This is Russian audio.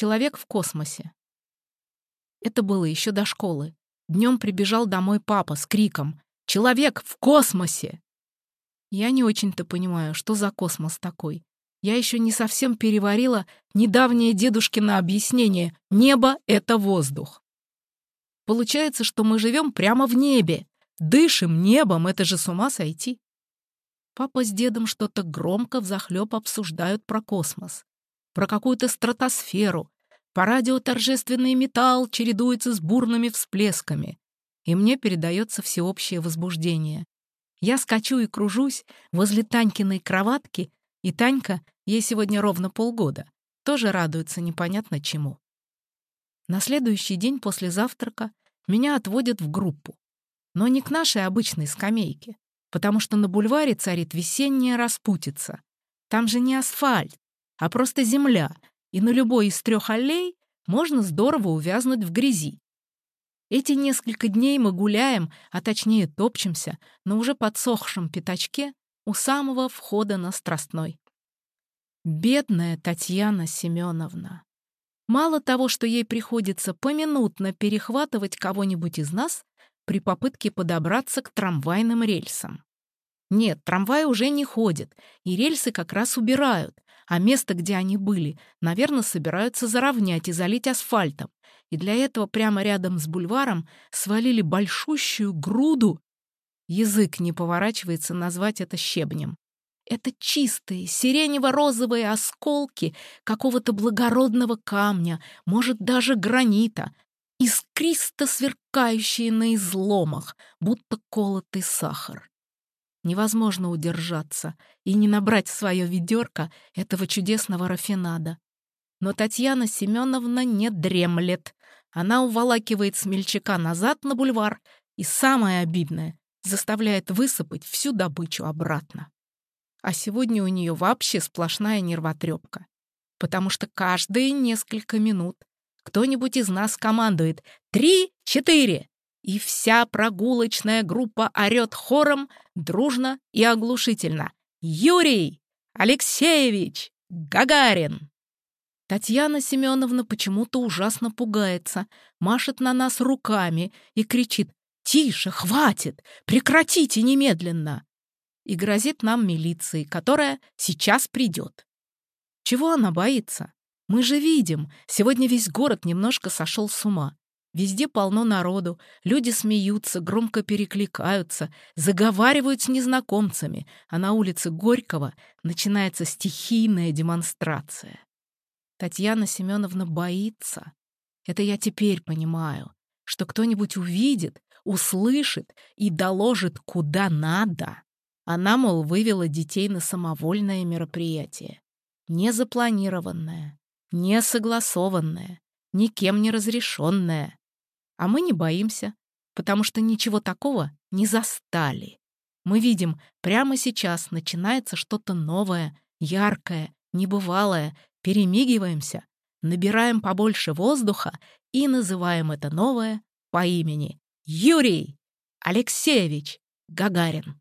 Человек в космосе. Это было еще до школы. Днем прибежал домой папа с криком «Человек в космосе!» Я не очень-то понимаю, что за космос такой. Я еще не совсем переварила недавнее дедушкино объяснение «небо — это воздух». Получается, что мы живем прямо в небе, дышим небом, это же с ума сойти. Папа с дедом что-то громко взахлеб обсуждают про космос, про какую-то стратосферу. По радио торжественный металл чередуется с бурными всплесками, и мне передается всеобщее возбуждение. Я скачу и кружусь возле Танькиной кроватки, и Танька, ей сегодня ровно полгода, тоже радуется непонятно чему. На следующий день после завтрака меня отводят в группу. Но не к нашей обычной скамейке, потому что на бульваре царит весенняя распутица. Там же не асфальт, а просто земля, и на любой из трех аллей можно здорово увязнуть в грязи. Эти несколько дней мы гуляем, а точнее топчемся, на уже подсохшем пятачке у самого входа на Страстной. Бедная Татьяна Семеновна. Мало того, что ей приходится поминутно перехватывать кого-нибудь из нас при попытке подобраться к трамвайным рельсам. Нет, трамвай уже не ходит, и рельсы как раз убирают, а место, где они были, наверное, собираются заровнять и залить асфальтом. И для этого прямо рядом с бульваром свалили большущую груду. Язык не поворачивается назвать это щебнем. Это чистые сиренево-розовые осколки какого-то благородного камня, может, даже гранита, искристо сверкающие на изломах, будто колотый сахар. Невозможно удержаться и не набрать в свое ведерко этого чудесного рафинада. Но Татьяна Семеновна не дремлет. Она уволакивает смельчака назад на бульвар и, самое обидное, заставляет высыпать всю добычу обратно. А сегодня у нее вообще сплошная нервотрепка. Потому что каждые несколько минут кто-нибудь из нас командует «Три, четыре!» И вся прогулочная группа орет хором, дружно и оглушительно. «Юрий! Алексеевич! Гагарин!» Татьяна Семеновна почему-то ужасно пугается, машет на нас руками и кричит «Тише, хватит! Прекратите немедленно!» и грозит нам милицией, которая сейчас придет. Чего она боится? Мы же видим, сегодня весь город немножко сошел с ума. Везде полно народу, люди смеются, громко перекликаются, заговаривают с незнакомцами, а на улице Горького начинается стихийная демонстрация. Татьяна Семеновна боится. Это я теперь понимаю, что кто-нибудь увидит, услышит и доложит куда надо. Она, мол, вывела детей на самовольное мероприятие. Незапланированное, несогласованное, никем не разрешенное. А мы не боимся, потому что ничего такого не застали. Мы видим, прямо сейчас начинается что-то новое, яркое, небывалое, перемигиваемся, набираем побольше воздуха и называем это новое по имени Юрий Алексеевич Гагарин.